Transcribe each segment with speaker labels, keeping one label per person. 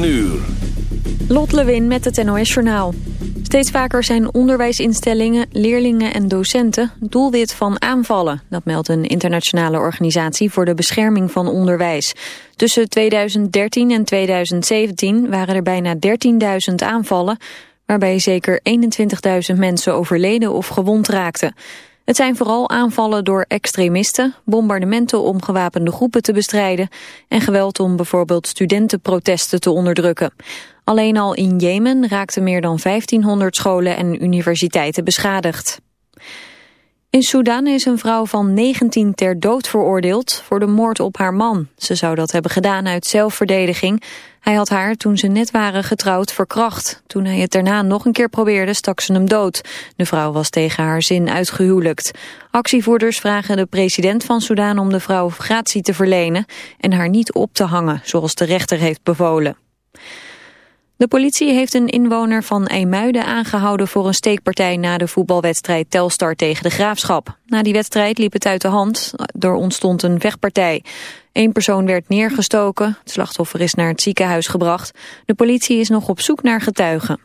Speaker 1: 9 uur.
Speaker 2: Lot Lewin met het NOS Journaal. Steeds vaker zijn onderwijsinstellingen, leerlingen en docenten doelwit van aanvallen. Dat meldt een internationale organisatie voor de bescherming van onderwijs. Tussen 2013 en 2017 waren er bijna 13.000 aanvallen... waarbij zeker 21.000 mensen overleden of gewond raakten. Het zijn vooral aanvallen door extremisten, bombardementen om gewapende groepen te bestrijden en geweld om bijvoorbeeld studentenprotesten te onderdrukken. Alleen al in Jemen raakten meer dan 1500 scholen en universiteiten beschadigd. In Sudan is een vrouw van 19 ter dood veroordeeld voor de moord op haar man. Ze zou dat hebben gedaan uit zelfverdediging. Hij had haar, toen ze net waren getrouwd, verkracht. Toen hij het daarna nog een keer probeerde, stak ze hem dood. De vrouw was tegen haar zin uitgehuwelijkt. Actievoerders vragen de president van Sudan om de vrouw gratie te verlenen... en haar niet op te hangen, zoals de rechter heeft bevolen. De politie heeft een inwoner van Eemuiden aangehouden voor een steekpartij na de voetbalwedstrijd Telstar tegen de Graafschap. Na die wedstrijd liep het uit de hand, er ontstond een vechtpartij. Eén persoon werd neergestoken, het slachtoffer is naar het ziekenhuis gebracht. De politie is nog op zoek naar getuigen.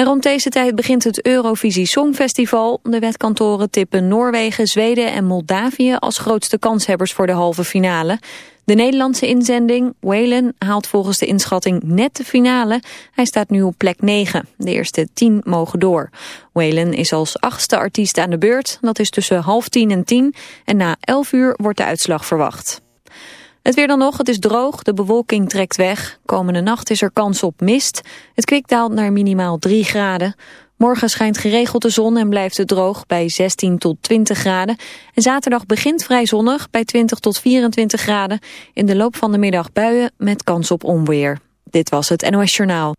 Speaker 2: En rond deze tijd begint het Eurovisie Songfestival. De wetkantoren tippen Noorwegen, Zweden en Moldavië als grootste kanshebbers voor de halve finale. De Nederlandse inzending, Whalen, haalt volgens de inschatting net de finale. Hij staat nu op plek 9. De eerste 10 mogen door. Whalen is als achtste artiest aan de beurt. Dat is tussen half tien en tien. En na 11 uur wordt de uitslag verwacht. Het weer dan nog, het is droog, de bewolking trekt weg. Komende nacht is er kans op mist. Het kwik daalt naar minimaal 3 graden. Morgen schijnt geregeld de zon en blijft het droog bij 16 tot 20 graden. En zaterdag begint vrij zonnig bij 20 tot 24 graden. In de loop van de middag buien met kans op onweer. Dit was het NOS Journaal.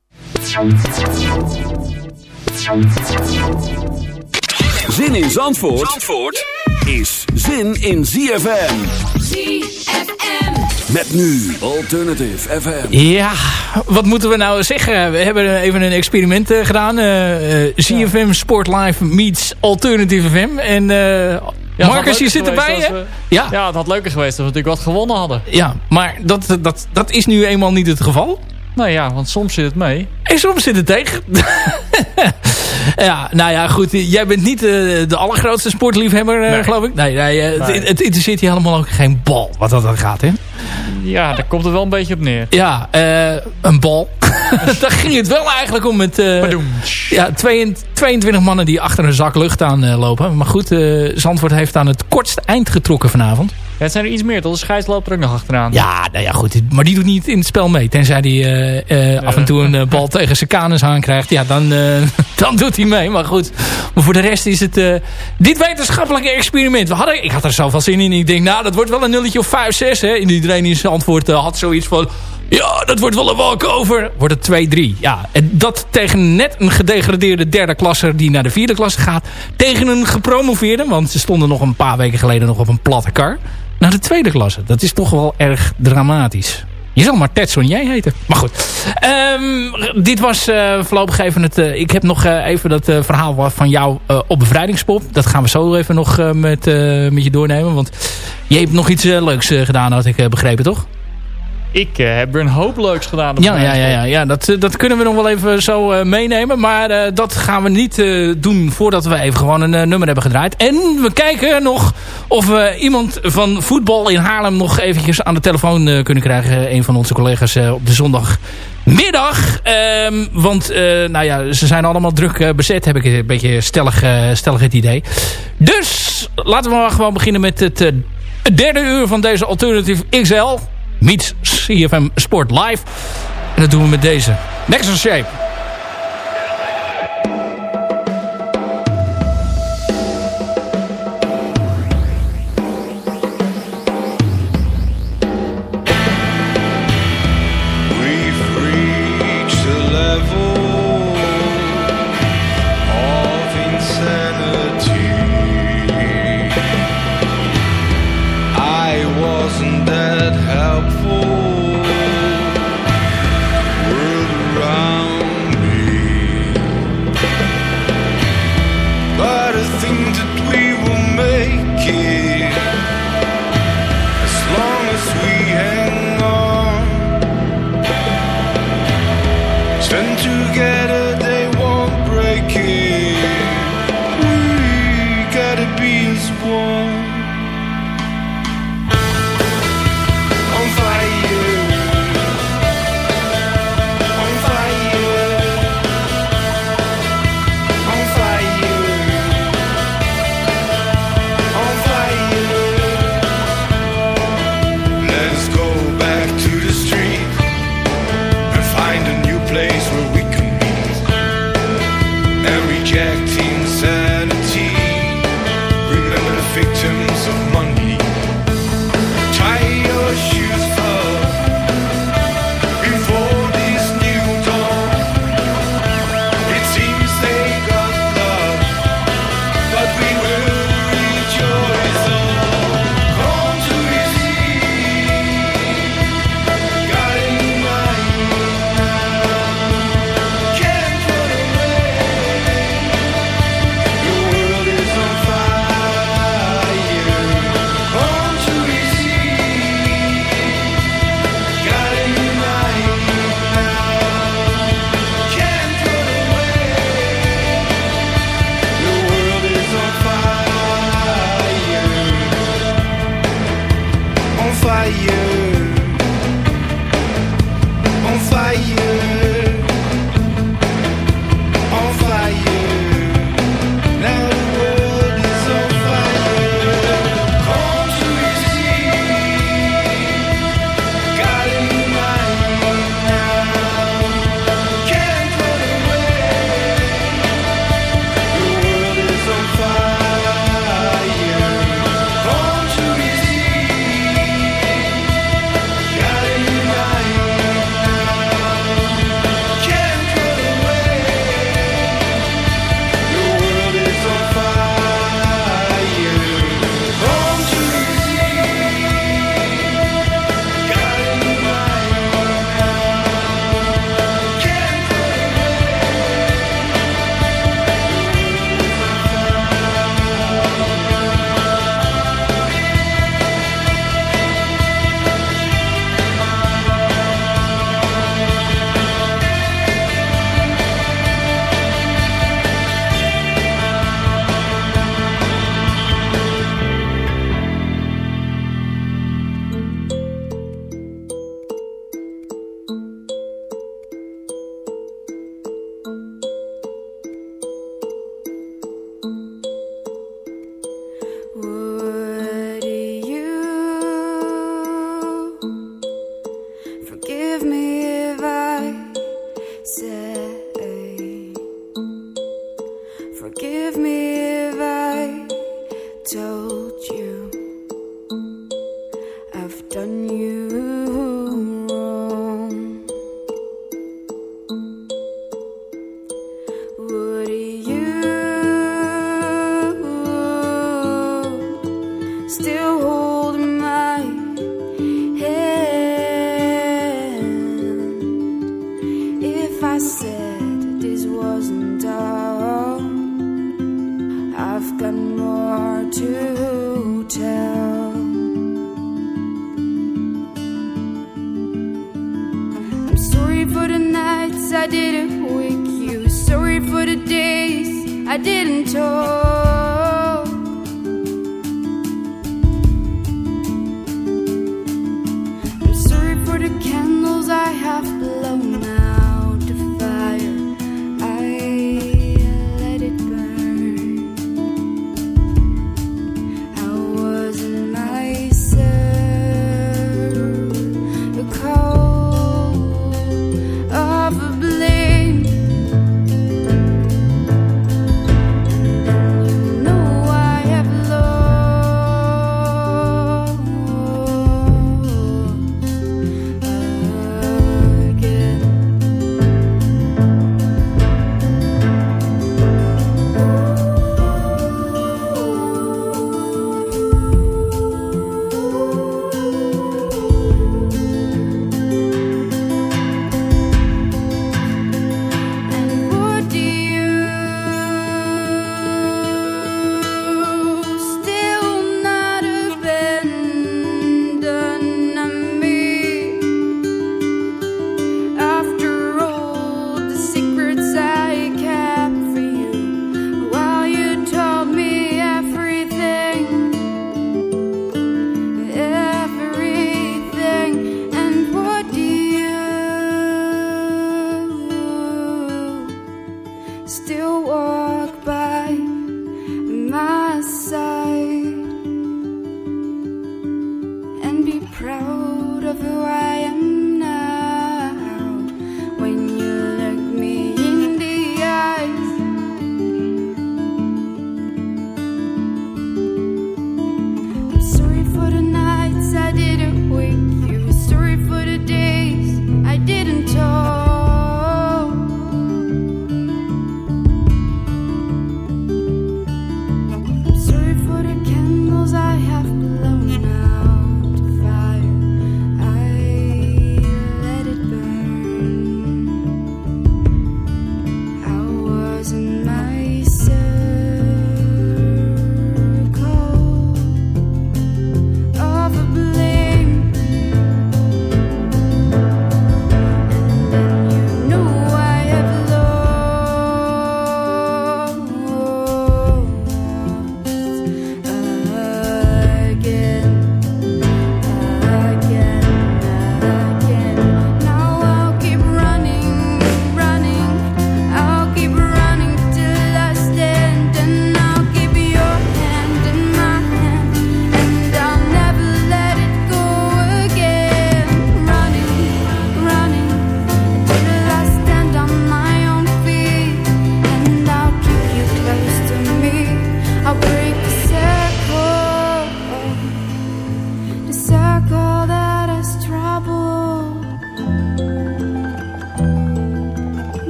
Speaker 1: Zin in Zandvoort, Zandvoort is zin in ZFM.
Speaker 3: ZFM.
Speaker 1: Met nu Alternative FM.
Speaker 4: Ja, wat moeten we nou zeggen? We hebben even een experiment uh, gedaan. Uh, uh, ZFM Sport Live meets Alternative FM. En ja, Marcus, je zit erbij, hè?
Speaker 5: We, ja. ja, het had leuker geweest als we natuurlijk wat gewonnen hadden.
Speaker 4: Ja, maar dat, dat, dat is nu eenmaal niet het geval.
Speaker 5: Nou ja, want soms zit het mee.
Speaker 4: En soms zit het tegen. ja, nou ja, goed. Jij bent niet uh, de allergrootste sportliefhebber, uh, nee. geloof ik. Nee, nee, uh, nee. Het, het, interesseert je helemaal ook geen bal, wat dat dan gaat, hè?
Speaker 5: Ja, daar komt het wel een beetje op neer.
Speaker 4: Ja, een bal. daar ging het wel eigenlijk om met ja, 22 mannen die achter een zak lucht aan lopen. Maar goed, Zandvoort heeft aan het kortste eind getrokken vanavond.
Speaker 5: Ja, het zijn er iets meer, tot de scheidsloper ook nog achteraan.
Speaker 4: Ja, nou ja, goed. Maar die doet niet in het spel mee. Tenzij hij af en toe een bal tegen zijn kanus aankrijgt. Ja, dan, dan doet hij mee. Maar goed, maar voor de rest is het dit wetenschappelijke experiment. We hadden, ik had er zoveel zin in. Ik denk, nou, dat wordt wel een nulletje of 5, 6. Hè. En iedereen in zijn antwoord had zoiets van... Ja, dat wordt wel een walkover. Wordt het 2-3. Ja, en dat tegen net een gedegradeerde derde klasse die naar de vierde klasse gaat. Tegen een gepromoveerde, want ze stonden nog een paar weken geleden nog op een platte kar. Naar de tweede klasse. Dat is toch wel erg dramatisch. Je zal maar Tetson jij heten. Maar goed. Um, dit was uh, voorlopig even het... Uh, ik heb nog uh, even dat verhaal van jou op bevrijdingspop. Dat gaan we zo even nog met, met je doornemen. Want je hebt nog iets leuks gedaan, had ik begrepen, toch?
Speaker 5: Ik uh, heb er een hoop leuks gedaan.
Speaker 4: Ja, ja, ja, ja, ja. Dat, dat kunnen we nog wel even zo uh, meenemen. Maar uh, dat gaan we niet doen voordat we even gewoon een nummer hebben gedraaid. En we kijken nog of we iemand van voetbal in Haarlem nog eventjes aan de telefoon kunnen krijgen. Een van onze collega's op de zondagmiddag. Um, want nou ja, ze zijn allemaal druk bezet, heb ik een beetje stellig, stellig het idee. Dus laten we maar gewoon beginnen met het derde uur van deze Alternative XL meets CFM Sport Live. En dat doen we met deze. Next Shape.
Speaker 6: Victims of money.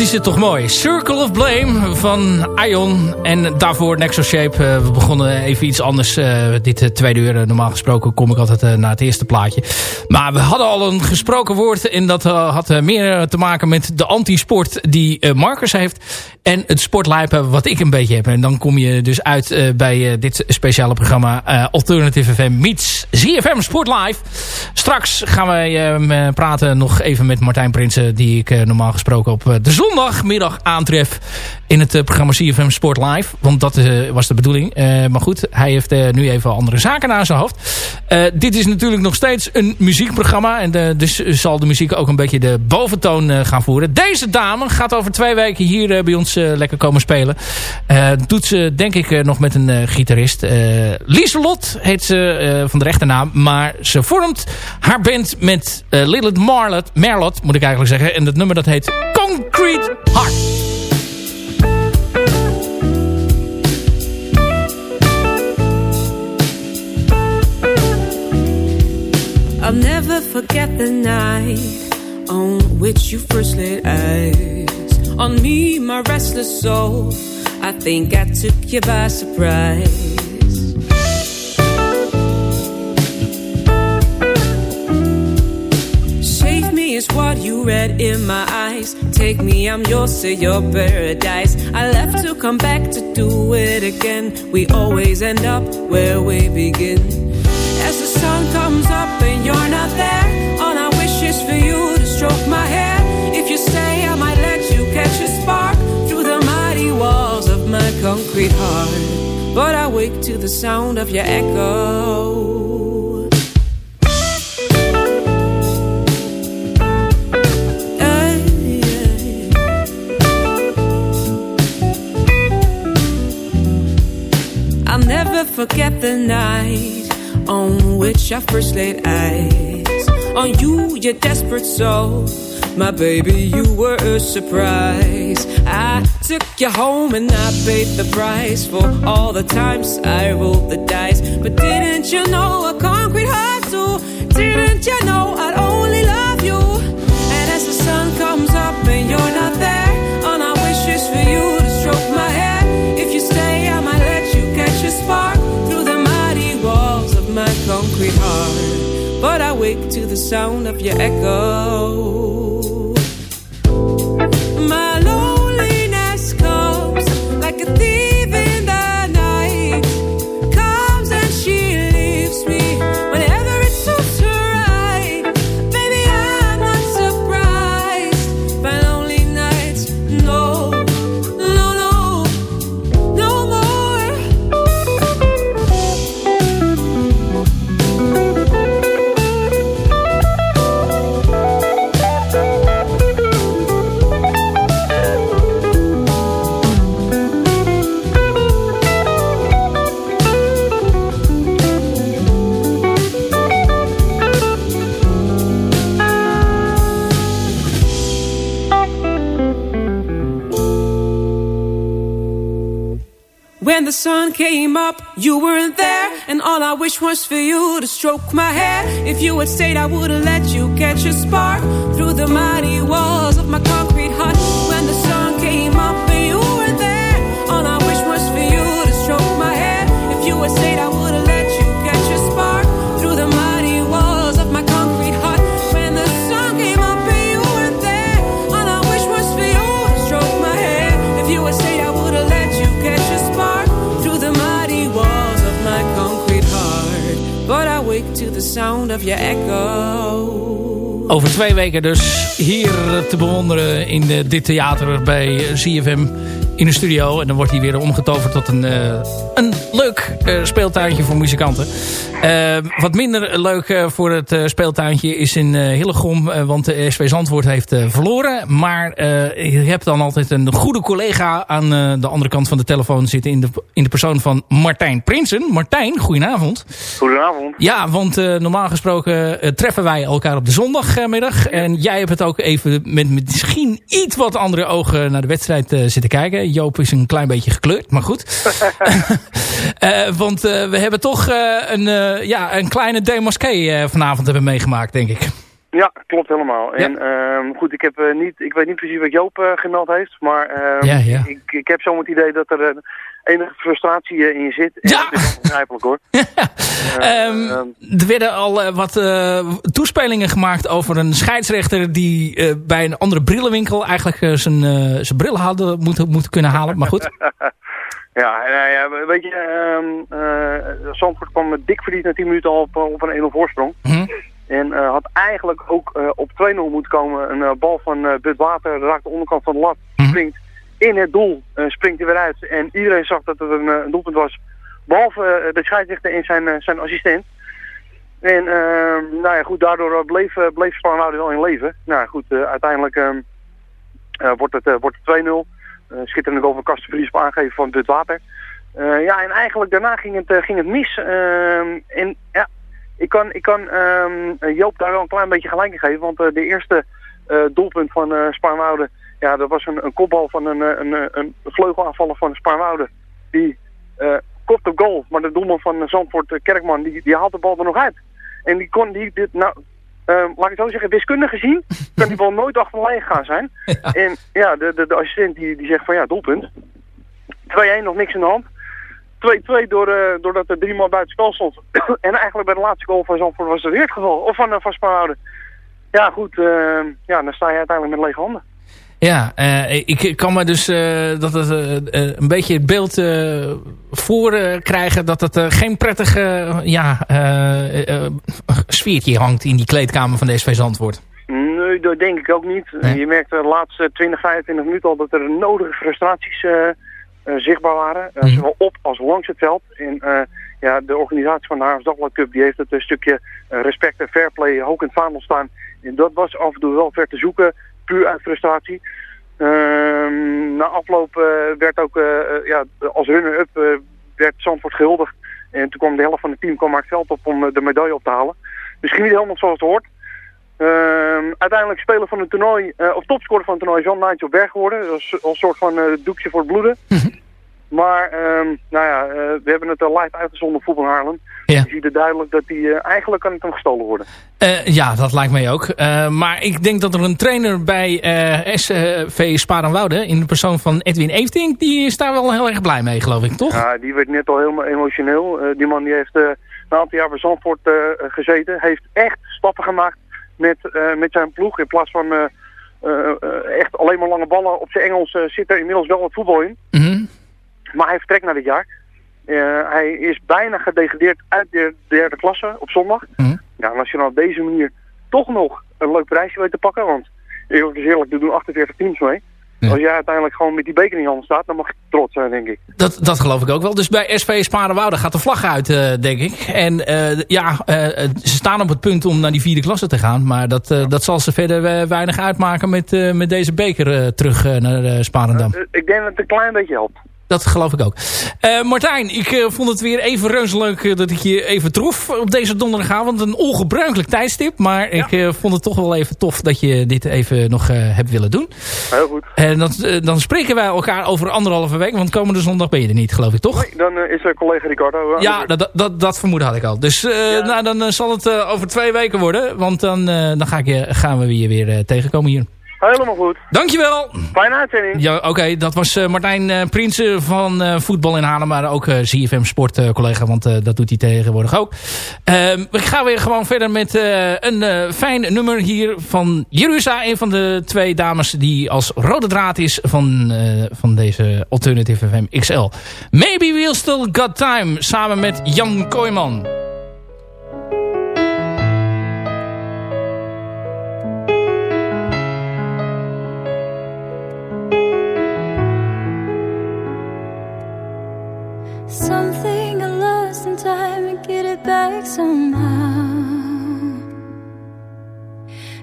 Speaker 4: Wat is het toch mooi. Circle of Blame van Ion. En daarvoor Nexo Shape. Uh, we begonnen even iets anders. Uh, dit uh, tweede uur, normaal gesproken kom ik altijd naar het eerste plaatje. Maar we hadden al een gesproken woord. En dat had meer te maken met de antisport die Marcus heeft. En het sportlijpen wat ik een beetje heb. En dan kom je dus uit bij dit speciale programma Alternative FM Meets ZFM Sport Live. Straks gaan wij praten nog even met Martijn Prinsen. Die ik normaal gesproken op de zondagmiddag aantref in het programma CFM Sport Live. Want dat was de bedoeling. maar goed, hij heeft nu even andere zaken aan zijn hoofd. dit is natuurlijk nog steeds een muziekprogramma. En dus zal de muziek ook een beetje de boventoon gaan voeren. Deze dame gaat over twee weken hier bij ons lekker komen spelen. doet ze denk ik nog met een gitarist. Lieselot heet ze van de rechternaam. Maar ze vormt haar band met Lilith Marlot, Merlot, moet ik eigenlijk zeggen. En dat nummer dat heet Concrete Heart.
Speaker 7: I'll never forget the night on which you first laid eyes on me, my restless soul. I think I took you by surprise. Save me is what you read in my eyes. Take me, I'm yours to your paradise. I left to come back to do it again. We always end up where we begin. As the sun comes up and you're not there, all I wish is for you to stroke my hair. If you stay, I concrete heart. But I wake to the sound of your echo. I'll never forget the night on which I first laid eyes on you, your desperate soul. My baby, you were a surprise. I took you home and I paid the price for all the times I rolled the dice. But didn't you know a concrete heart too? Didn't you know I'd only love you? And as the sun comes up and you're not there, all I wish is for you to stroke my hair. If you stay, I might let you catch a spark through the mighty walls of my concrete heart. But I wake to the sound of your echo. You weren't there. And all I wish was for you to stroke my hair. If you had stayed, I would have let you catch a spark through the mighty walls of your echo.
Speaker 4: Over twee weken dus hier te bewonderen in dit theater bij CFM in de studio. En dan wordt hij weer omgetoverd tot een, uh, een leuk speeltuintje voor muzikanten. Uh, wat minder leuk voor het speeltuintje is in Hillegom. want de SV Zandvoort heeft verloren. Maar je hebt dan altijd een goede collega aan de andere kant van de telefoon zitten. In de, in de persoon van Martijn Prinsen. Martijn, goedenavond.
Speaker 8: Goedenavond.
Speaker 4: Ja, want normaal gesproken treffen wij elkaar op de zondagmiddag. En jij hebt het ook even met misschien iets wat andere ogen naar de wedstrijd zitten kijken. Joop is een klein beetje gekleurd, maar goed. uh, want uh, we hebben toch uh, een, ja, een kleine demasqué vanavond hebben meegemaakt, denk ik.
Speaker 8: Ja, klopt helemaal. En ehm, goed, ik, heb, eh, niet, ik weet niet precies wat Joop eh, gemeld heeft, maar ehm,
Speaker 4: Ja, ja.
Speaker 8: Ik, ik heb zo het idee dat er eh, enige frustratie eh, in je zit. En
Speaker 4: Ja.
Speaker 8: Dat is begrijpelijk hoor.
Speaker 4: Ehm, er werden al eh, wat eh, toespelingen gemaakt over een scheidsrechter... die eh, bij een andere brillenwinkel eigenlijk eh, zijn, eh, zijn bril hadden moeten, moeten kunnen halen. Maar goed.
Speaker 8: Ja, nou ja, weet je, eh, Zandvoort kwam met dik verdiend na 10 minuten al op, eh, op een 1-0 voorsprong.
Speaker 4: Hm?
Speaker 8: En eh, had eigenlijk ook eh, op 2-0 moeten komen. Een eh, bal van eh Bud Water raakt de onderkant van de lat,
Speaker 4: Mhm.
Speaker 8: springt in het doel, eh, springt hij weer uit. En iedereen zag dat het een, eh, een doelpunt was, behalve eh, de scheidsrechter en zijn, eh, zijn assistent. En ehm, nou ja, goed, daardoor eh, bleef, uh, bleef Spanhouden wel in leven. Nou goed, eh, uiteindelijk eh, wordt het, eh, wordt het 2-0. Eh, schitterende goal van op aangeven van Bud Water. Eh, ja, en eigenlijk daarna ging het, eh, ging het mis. Ehm, en ja, ik kan, ik kan ehm, Joop daar wel een klein beetje gelijk in geven. Want de eerste doelpunt van eh Spaarnwoude, ja, dat was een, een kopbal van een, een, een vleugelaanvaller van Spaarnwoude. Die kopt op goal, maar de doelman van Zandvoort, Kerkman, die, die de bal er nog uit. En die kon, die, dit, nou, laat ik het zo zeggen, wiskundig gezien, kan die bal nooit achter de lijn gegaan zijn. En ja, de, de, de assistent die, die zegt van ja, doelpunt. 2-1, nog niks in de hand. 2-2 door, eh, doordat er drie man buiten spel stond. en eigenlijk bij de laatste goal van Zandvoort was het weer het geval. Of van, uh, van. Ja goed, eh, ja, dan sta je uiteindelijk met lege handen.
Speaker 4: Ja, eh, ik kan me dus eh, dat het, eh, een beetje het beeld voor krijgen dat het geen prettig eh, ja, sfeertje hangt in die kleedkamer van de SV Zandvoort.
Speaker 8: Nee, dat denk ik ook niet.
Speaker 4: Nee.
Speaker 8: Je merkt de laatste 20, 25 minuten al dat er nodige frustraties zichtbaar waren.
Speaker 4: Mhm.
Speaker 8: Zowel op als langs het veld. En ja, de organisatie van de Dagblad Cup die heeft het een stukje respect en fair play hoog in het vaandel staan. En dat was af en toe wel ver te zoeken, puur uit frustratie. Ehm, na afloop eh, werd ook eh, eh, ja, als runner-up werd Zandvoort gehuldigd. En toen kwam de helft van het team kwam maar het op om de medaille op te halen. Misschien niet helemaal zoals het hoort. Ehm, uiteindelijk speler van het toernooi, of topscorer van het toernooi, Jan Nigel Berg geworden. Dat is een soort van doekje voor het bloeden. maar, ehm, nou ja, eh, we hebben het al live uitgezonden Voetbal Haarlem.
Speaker 4: Ja.
Speaker 8: Je ziet er duidelijk dat hij eh, eigenlijk kan het hem gestolen worden.
Speaker 4: Eh, ja, dat lijkt mij ook. Eh, maar ik denk dat er een trainer bij eh, SV Sparenwoude... in de persoon van Edwin Eefting... die is daar wel heel erg blij mee, geloof ik, toch?
Speaker 8: Ja, die werd net al helemaal emotioneel. Eh, die man die heeft eh, een aantal jaar bij Zandvoort eh, gezeten. Heeft echt stappen gemaakt met, eh, met zijn ploeg. In plaats van eh, eh, eh, echt alleen maar lange ballen op zijn Engels eh, zit er inmiddels wel wat voetbal in.
Speaker 4: Mhm.
Speaker 8: Maar hij vertrekt naar dit jaar. Eh, hij is bijna gedegradeerd uit de derde klasse op zondag.
Speaker 4: Mhm.
Speaker 8: Ja, en als je dan op deze manier toch nog een leuk prijsje weet te pakken, want eerlijk is eerlijk, er doen 48 teams mee.
Speaker 4: Ja.
Speaker 8: Als jij uiteindelijk gewoon met die beker in je hand staat, dan mag je trots zijn, denk ik.
Speaker 4: Dat, dat geloof ik ook wel. Dus bij SV Sparenwoude gaat de vlag uit, eh, denk ik. En eh, ja, ze staan op het punt om naar die vierde klasse te gaan. Maar dat, dat zal ze verder weinig uitmaken met, met deze beker terug naar Sparendam.
Speaker 8: Ik denk dat het een klein beetje helpt.
Speaker 4: Dat geloof ik ook. Eh, Martijn, ik eh, vond het weer even reuze leuk eh, dat ik je even trof op deze donderdagavond. Een ongebruikelijk tijdstip. Maar ik vond het toch wel even tof dat je dit even nog hebt willen doen.
Speaker 8: Heel goed.
Speaker 4: En dat, dan spreken wij elkaar over anderhalve week. Want komende zondag ben je er niet, geloof ik, toch?
Speaker 8: Nee, dan is er collega Ricardo.
Speaker 4: Ja, dat, dat, dat vermoeden had ik al. Dus nou, dan zal het over twee weken worden. Want dan, dan ga ik je, gaan we je weer tegenkomen hier.
Speaker 8: Helemaal goed.
Speaker 4: Dankjewel.
Speaker 8: Fijne uitzending.
Speaker 4: Ja, Oké, dat was eh, Martijn eh, Prinsen van eh, Voetbal in Haarlem. Maar ook CFM Sport collega, want dat doet hij tegenwoordig ook. Ehm, ik ga weer gewoon verder met een fijn nummer hier van Jerusa. Een van de twee dames die als rode draad is van, van deze Alternative FM XL. Maybe We'll Still Got Time, samen met Jan Kooijman.
Speaker 9: Something I lost in time and get it back somehow.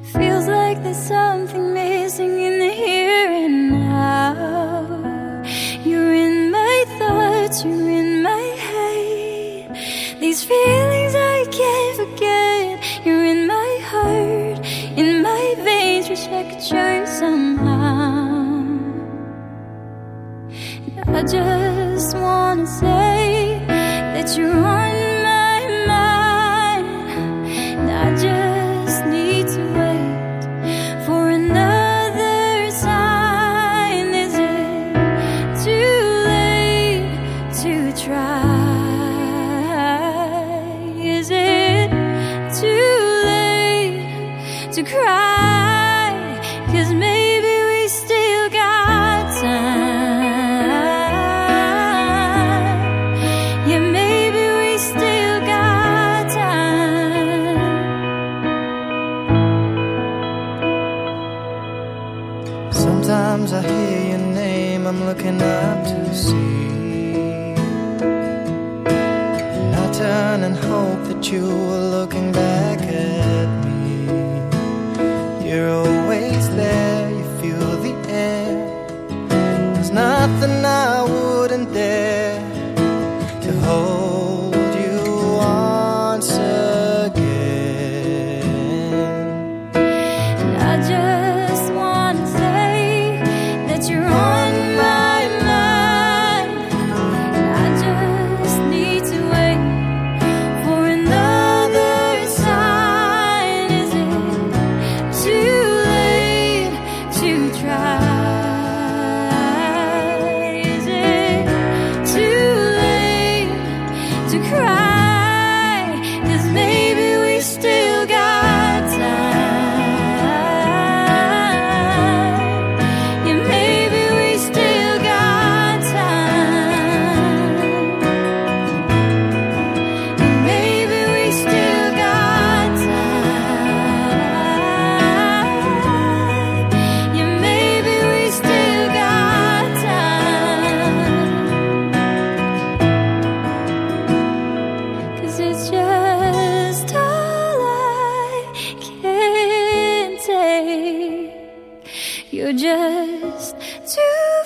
Speaker 9: Feels like there's something missing in the here and now. You're in my thoughts, you're in my head. These feelings I can't forget. You're in my heart, in my veins. Wish I could show you somehow. I just wanna say that you're on my mind. And I just need to wait for another sign. Is it too late to try? Is it too late to cry? looking up to see. And I turn and hope that you are looking You're just
Speaker 4: too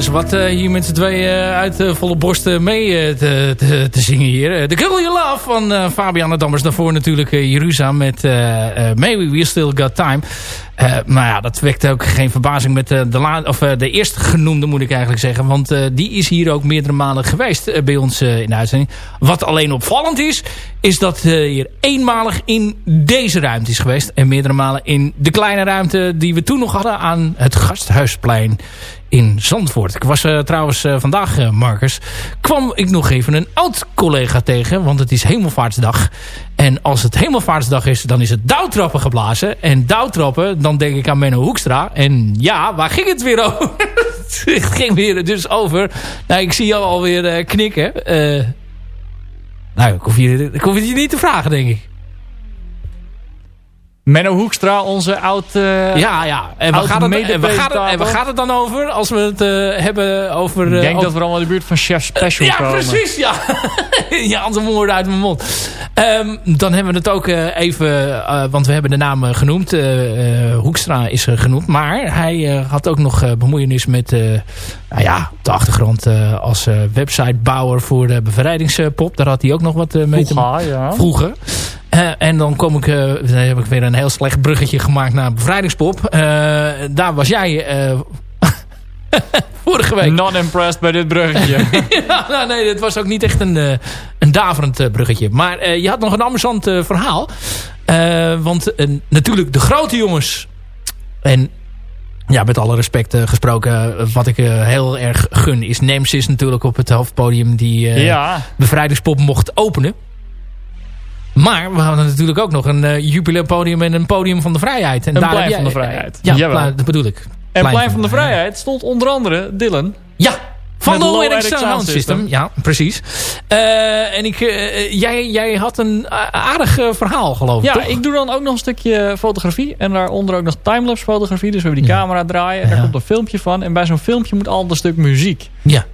Speaker 4: zowat uh, hier met z'n tweeën uh, uit volle borst mee te, te, zingen hier. The Girl You Love van Fabian Dammers. Daarvoor natuurlijk Jeruzalem met Maybe We Still Got Time. maar ja, dat wekt ook geen verbazing met de, la of, de eerste genoemde moet ik eigenlijk zeggen. Want die is hier ook meerdere malen geweest bij ons in de uitzending. Wat alleen opvallend is, is dat hier eenmalig in deze ruimte is geweest. En meerdere malen in de kleine ruimte die we toen nog hadden aan het Gasthuisplein in Zandvoort. Ik was uh, trouwens uh, vandaag, uh, Marcus, kwam ik nog even een oud collega tegen. Want het is Hemelvaartsdag. En als het Hemelvaartsdag is, dan is het douwtrappen geblazen. En douwtrappen, dan denk ik aan Menno Hoekstra. En ja, waar ging het weer over? het ging weer dus over... Nou, ik zie jou alweer knikken. nou, ik hoef, je, ik hoef je niet te vragen, denk ik.
Speaker 5: Menno Hoekstra, onze oud uh,
Speaker 4: Ja, ja. En waar, gaat het, en, waar gaat het, en waar gaat het dan over? Als we het uh, hebben over...
Speaker 5: Ik denk
Speaker 4: over...
Speaker 5: dat we allemaal in de buurt van Chef Special
Speaker 4: ja,
Speaker 5: komen.
Speaker 4: Ja, precies. Ja, ja andere woorden uit mijn mond. Um, dan hebben we het ook even... want we hebben de naam genoemd. Hoekstra is genoemd. Maar hij had ook nog bemoeienis met... nou ja, op de achtergrond als websitebouwer voor de bevrijdingspop. Daar had hij ook nog wat mee
Speaker 5: Vroeger,
Speaker 4: te
Speaker 5: ja.
Speaker 4: Vroeger. Uh, en dan kom ik, uh, dan heb ik weer een heel slecht bruggetje gemaakt naar Bevrijdingspop. Uh, daar was jij vorige week.
Speaker 5: Not impressed bij dit bruggetje.
Speaker 4: ja, nou, nee, het was ook niet echt een, een daverend bruggetje. Maar je had nog een amusant verhaal. want natuurlijk de grote jongens... En ja, met alle respect gesproken, wat ik heel erg gun is Nemesis natuurlijk op het hoofdpodium die
Speaker 5: ja.
Speaker 4: bevrijdingspop mocht openen. Maar we hadden natuurlijk ook nog een uh, jubileumpodium en een podium van de vrijheid. En
Speaker 5: een
Speaker 4: daar
Speaker 5: plein
Speaker 4: jij,
Speaker 5: van de vrijheid.
Speaker 4: Ja, Jawel. dat bedoel ik.
Speaker 5: En plein, plein van de vrijheid stond onder andere Dylan.
Speaker 4: Ja, van de
Speaker 5: Low Eric
Speaker 4: Sound System.
Speaker 5: System.
Speaker 4: Ja, precies. Uh, en ik, uh, jij, jij had een aardig verhaal, geloof ik,
Speaker 5: Ja,
Speaker 4: toch?
Speaker 5: ik doe dan ook nog een stukje fotografie. En daaronder ook nog timelapse fotografie. Dus we hebben die
Speaker 4: Ja.
Speaker 5: camera draaien. En daar
Speaker 4: Ja.
Speaker 5: komt een filmpje van. En bij zo'n filmpje moet altijd een stuk muziek.
Speaker 4: Ja.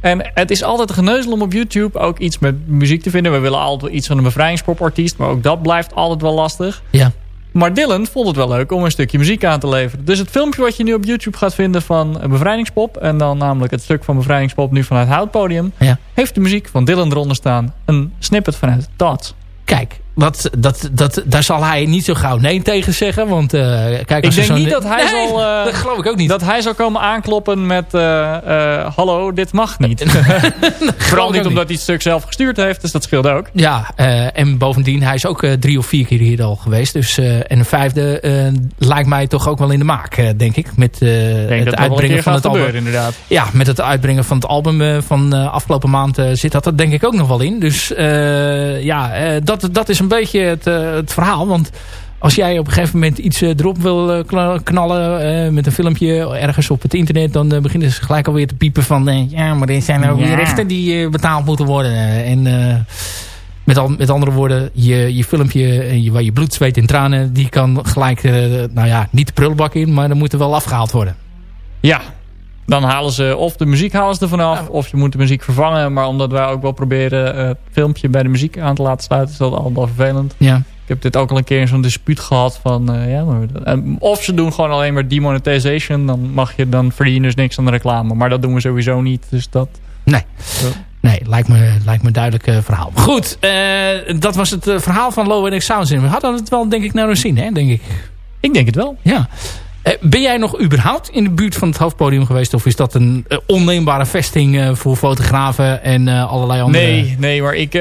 Speaker 5: En het is altijd geneuzel om op YouTube ook iets met muziek te vinden. We willen altijd wel iets van een bevrijdingspopartiest. Maar ook dat blijft altijd wel lastig.
Speaker 4: Ja.
Speaker 5: Maar Dylan vond het wel leuk om een stukje muziek aan te leveren. Dus het filmpje wat je nu op YouTube gaat vinden van Bevrijdingspop... en dan namelijk het stuk van Bevrijdingspop nu vanuit Houtpodium...
Speaker 4: Ja.
Speaker 5: heeft de muziek van Dylan eronder staan. Een snippet vanuit Thoughts.
Speaker 4: Kijk, dat, dat, dat, daar zal hij niet zo gauw nee tegen zeggen. Want uh, kijk,
Speaker 5: Ik
Speaker 4: als er
Speaker 5: denk niet dat hij
Speaker 4: Nee,
Speaker 5: zal... eh,
Speaker 4: dat geloof ik ook niet.
Speaker 5: Dat hij zou komen aankloppen met... eh, eh, hallo, dit mag niet. Vooral niet omdat hij het stuk zelf gestuurd heeft. Dus dat scheelt ook.
Speaker 4: Ja, eh, en bovendien, hij is ook eh, drie of vier keer hier al geweest. Dus, eh, en een vijfde eh, lijkt mij toch ook wel in de maak, eh, denk ik. Met eh,
Speaker 5: Ik denk
Speaker 4: het uitbrengen van het album.
Speaker 5: gebeuren, inderdaad.
Speaker 4: Ja, met het uitbrengen van het album eh, van eh, afgelopen maand eh, zit dat er denk ik ook nog wel in. Dus eh, ja, eh, dat, dat is een beetje het, eh, het verhaal. Want als jij op een gegeven moment iets eh, erop wil eh, knallen eh, met een filmpje ergens op het internet... dan beginnen ze gelijk alweer te piepen van... eh, ja, maar er zijn ook
Speaker 5: Ja.
Speaker 4: weer rechten die betaald moeten worden. En eh, met, al, met andere woorden, je, je filmpje eh, je, waar je bloed, zweet en tranen... die kan gelijk, eh, nou ja, niet de prullenbak in... maar dan moet er wel afgehaald worden.
Speaker 5: Ja, dan halen ze of de muziek halen ze er vanaf, of je moet de muziek vervangen. Maar omdat wij ook wel proberen eh, het filmpje bij de muziek aan te laten sluiten, is dat allemaal vervelend.
Speaker 4: Ja.
Speaker 5: Ik heb dit ook al een keer in zo'n dispuut gehad van, eh, ja, maar, of ze doen gewoon alleen maar demonetization, dan mag je dan verdien je dus niks aan de reclame. Maar dat doen we sowieso niet, dus dat...
Speaker 4: Nee. Nee, lijkt me, lijkt me een duidelijk eh, verhaal. Goed, eh, dat was het verhaal van Low Energy Sound System. We hadden het wel, denk ik, naar zien, hè, denk ik.
Speaker 5: Ik denk het wel.
Speaker 4: Ja. Eh, ben jij nog überhaupt in de buurt van het hoofdpodium geweest? Of is dat een eh, onneembare vesting eh, voor fotografen en allerlei andere...
Speaker 5: Nee, nee maar ik,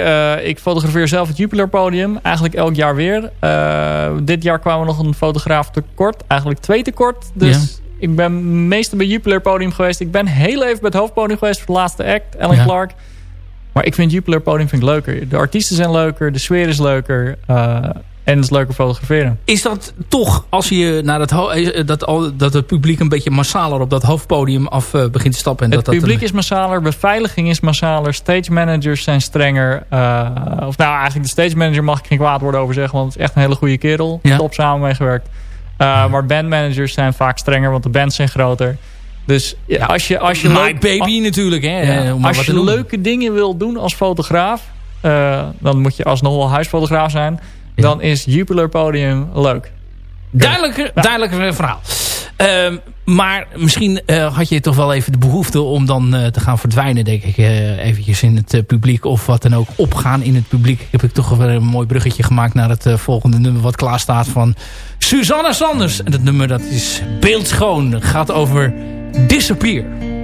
Speaker 5: ik fotografeer zelf het Jupiler podium. Eigenlijk elk jaar weer. Dit jaar kwamen we nog een fotograaf tekort. Eigenlijk twee tekort. Dus ik ben meestal bij Jupiler podium geweest. Ik ben heel even bij het hoofdpodium geweest voor de laatste act. Ellen
Speaker 4: Ja.
Speaker 5: Clark. Maar ik vind Jupiler podium vind ik leuker. De artiesten zijn leuker. De sfeer is leuker. En het is leuker fotograferen.
Speaker 4: Is dat toch, als je naar het, ho- eh, dat, al- dat het publiek een beetje massaler op dat hoofdpodium af eh, begint te stappen? En
Speaker 5: Het
Speaker 4: dat dat
Speaker 5: publiek
Speaker 4: een-
Speaker 5: is massaler, beveiliging is massaler, stage managers zijn strenger. eh, of nou, eigenlijk de stage manager mag ik geen kwaad woord over zeggen, want het is echt een hele goede kerel.
Speaker 4: Ja.
Speaker 5: Top samen meegewerkt. Uh, maar bandmanagers zijn vaak strenger, want de bands zijn groter. Dus ja, als je, als je,
Speaker 4: My
Speaker 5: leuk-
Speaker 4: baby natuurlijk, hè.
Speaker 5: Ja,
Speaker 4: eh,
Speaker 5: als je leuke dingen wil doen als fotograaf, eh, dan moet je alsnog wel huisfotograaf zijn.
Speaker 4: Ja.
Speaker 5: Dan is Jupiler Podium leuk.
Speaker 4: Duidelijk, duidelijk eh, verhaal. Ehm,
Speaker 9: maar misschien uh, had je toch wel even de behoefte om dan uh, te gaan verdwijnen, denk ik. Uh, eventjes in het publiek of wat dan ook. Opgaan in het publiek. Heb ik toch weer een mooi bruggetje gemaakt naar het volgende nummer wat klaar staat van Susanna Sanders. En dat nummer dat is beeldschoon. Het gaat over Disappear.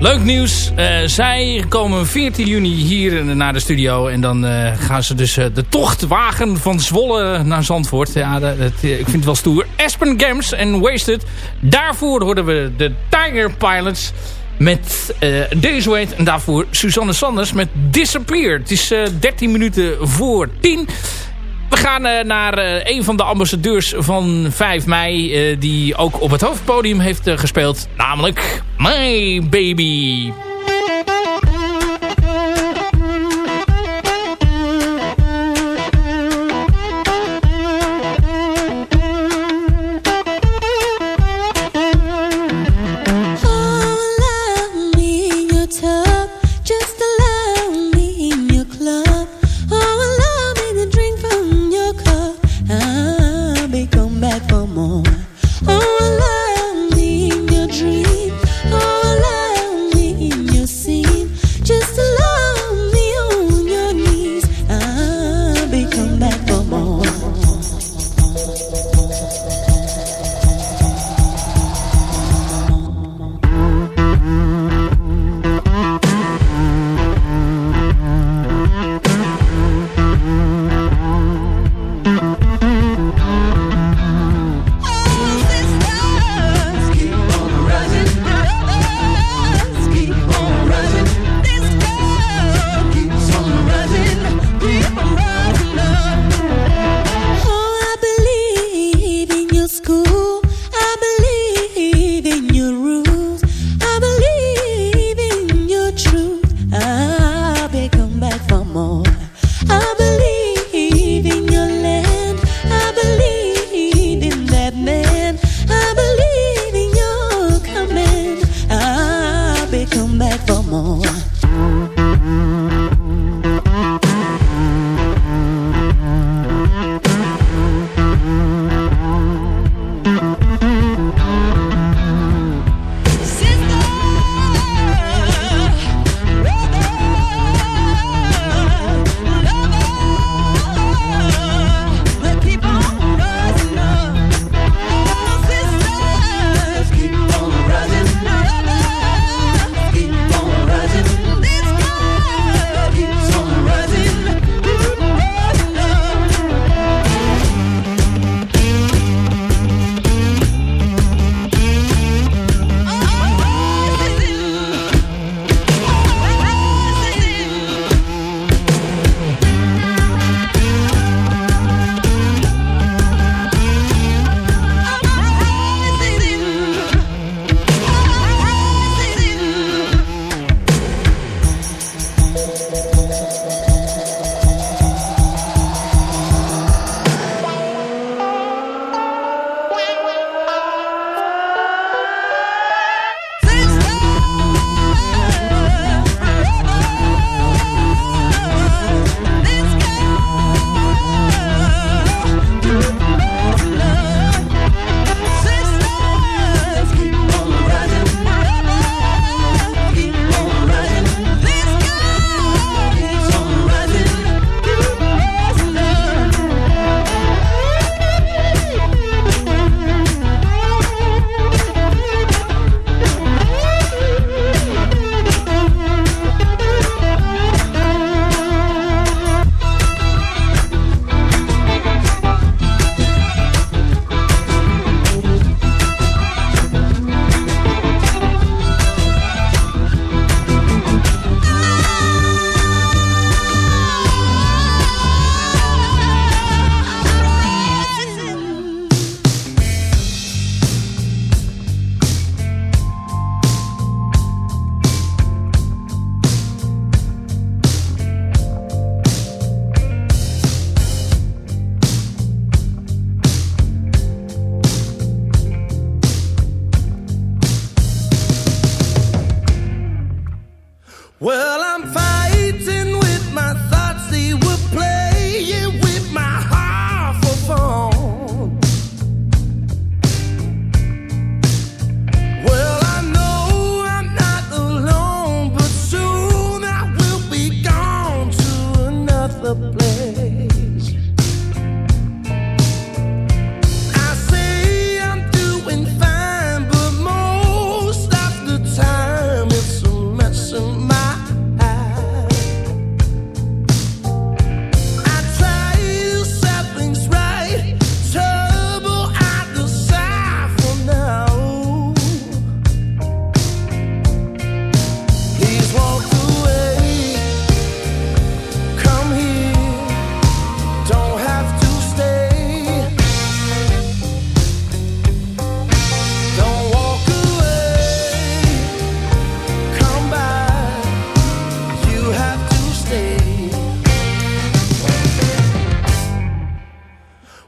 Speaker 4: Leuk nieuws. Eh, zij komen 14 juni hier naar de studio. En dan eh, gaan ze dus eh, de tocht wagen van Zwolle naar Zandvoort. Ja, dat, ik vind het wel stoer. Aspen Games en Wasted. Daarvoor hoorden we de Tiger Pilots met uh, Days En daarvoor Suzanne Sanders met Disappear. Het is 13 minuten voor 10. We gaan eh, naar eh, een van de ambassadeurs van 5 mei... Eh, die ook op het hoofdpodium heeft gespeeld. Namelijk My Baby.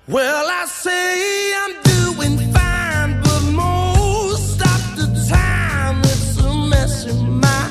Speaker 10: Well, I say I'm doing fine, but most of the time it's a mess in my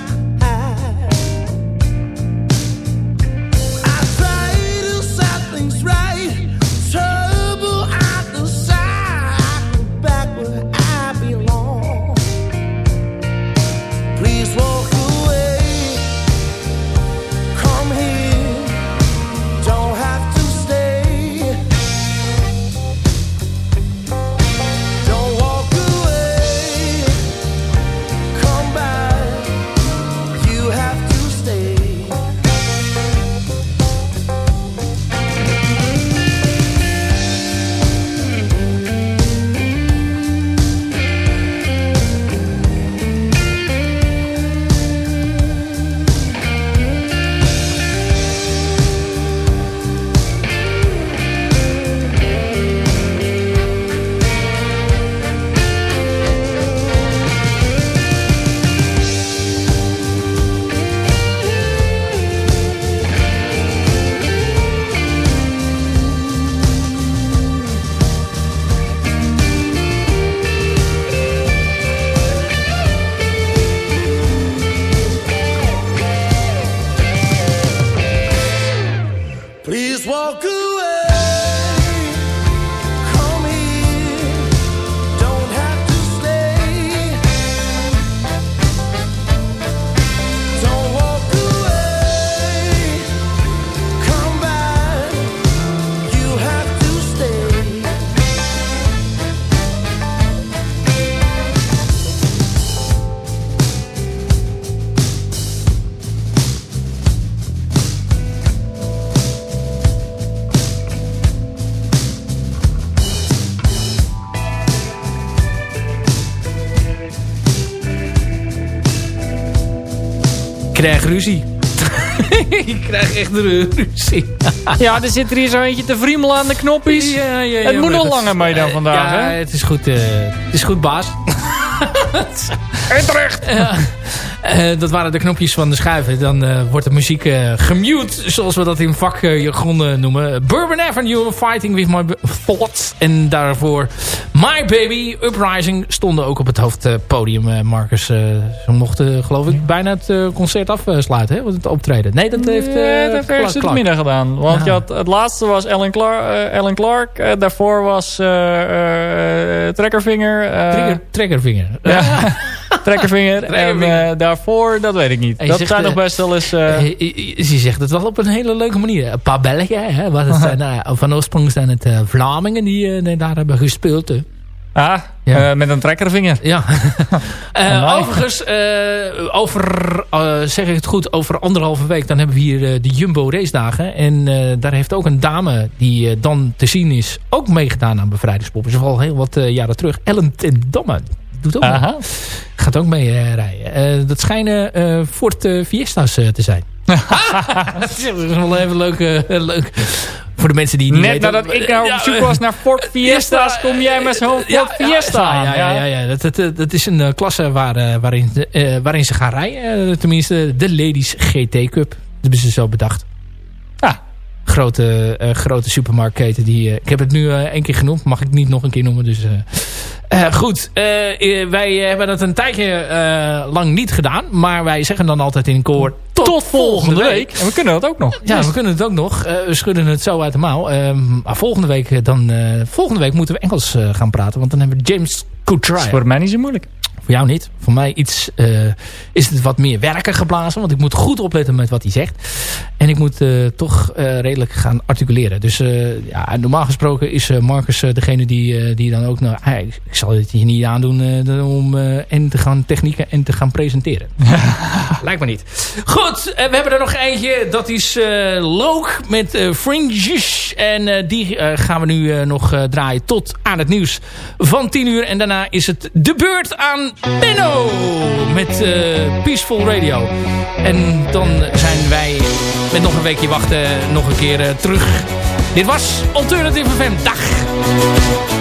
Speaker 4: krijg ruzie. ik krijg echt ru- ruzie.
Speaker 5: Ja, er zit er hier zo eentje te friemelen aan de knoppies.
Speaker 4: Ja, ja, ja,
Speaker 5: het moet nog langer mee dan
Speaker 4: eh,
Speaker 5: vandaag,
Speaker 4: ja,
Speaker 5: hè?
Speaker 4: het is goed, eh, het is goed baas.
Speaker 5: En terecht!
Speaker 4: Eh, dat waren de knopjes van de schuiven. Dan eh, wordt de muziek eh, gemute, zoals we dat in vakjargon noemen. Bourbon Avenue, Fighting With My Thoughts. En daarvoor My Baby, Uprising stonden ook op het hoofdpodium. Marcus, ze mochten geloof ik bijna het concert afsluiten, hè? Het optreden. Nee, dat heeft...
Speaker 5: Nee, dat de
Speaker 4: Clark.
Speaker 5: middag gedaan. Want
Speaker 4: Ja.
Speaker 5: je had, het laatste was Ellen Clark. Ellen Clark. daarvoor was Trekkervinger.
Speaker 4: Trigger, triggervinger.
Speaker 5: Ja. Trekkervinger. En eh, daarvoor, dat weet ik niet.
Speaker 4: En
Speaker 5: dat
Speaker 4: zegt,
Speaker 5: zijn
Speaker 4: eh,
Speaker 5: nog best wel eens... eh,
Speaker 4: Eh, je- je- Ze zegt het wel op een hele leuke manier. Een paar Belgen, hè, wat het zijn, nou van oorsprong zijn het eh, Vlamingen die eh, daar hebben gespeeld. hè.
Speaker 5: ah,
Speaker 4: Ja.
Speaker 5: eh, met een trekkervinger.
Speaker 4: Ja. Eh, overigens, eh, over, eh, zeg ik het goed, over anderhalve week... dan hebben we hier eh, de Jumbo race dagen. En eh, daar heeft ook een dame die eh, dan te zien is... ook meegedaan aan bevrijdingspoppen. Ze al heel wat eh, jaren terug. Ellen ten Damme. Doet ook mee. Gaat ook mee eh, rijden. Eh, dat schijnen eh Ford Fiesta's te zijn. dat is wel even leuk, leuk voor de mensen die niet
Speaker 5: Net
Speaker 4: weten.
Speaker 5: nadat ik nou op zoek was naar Ford Fiesta's, kom jij met zo'n Ford Fiesta.
Speaker 4: Ja, ja, ja, ja. Dat, dat, is een klasse waar, waarin, ze- waarin ze gaan rijden. Tenminste, de Ladies GT Cup. Dat hebben ze zo bedacht.
Speaker 5: Ja.
Speaker 4: Grote, eh, grote supermarktketen. Die, ik heb het nu één keer genoemd. Mag ik niet nog een keer noemen. Dus, eh, goed. Eh, eh, wij hebben dat een tijdje lang niet gedaan. Maar wij zeggen dan altijd in koor... Tot,
Speaker 5: Tot volgende week. En we kunnen dat ook nog.
Speaker 4: ja, we kunnen het ook nog. We schudden het zo uit de mouw. Ehm, maar volgende week, dan, volgende week moeten we Engels gaan praten. Want dan hebben we James Coutray.
Speaker 5: Dat is voor mij niet zo moeilijk.
Speaker 4: Voor jou niet. Voor mij iets, eh, is het wat meer werken geblazen. Want ik moet goed opletten met wat hij zegt. En ik moet eh, toch eh, redelijk gaan articuleren. Dus ja, normaal gesproken is Marcus degene die, die dan ook... Nou, ik, zal het je niet aandoen om en te gaan technieken en te gaan presenteren. Lijkt me niet. Goed, we hebben er nog eentje. Dat is Loke met Fringes. En die gaan we nu nog draaien tot aan het nieuws van 10 uur. En daarna is het de beurt aan Benno met eh, Peaceful Radio. En dan zijn wij met nog een weekje wachten nog een keer eh, terug. Dit was Alternative FM. Dag!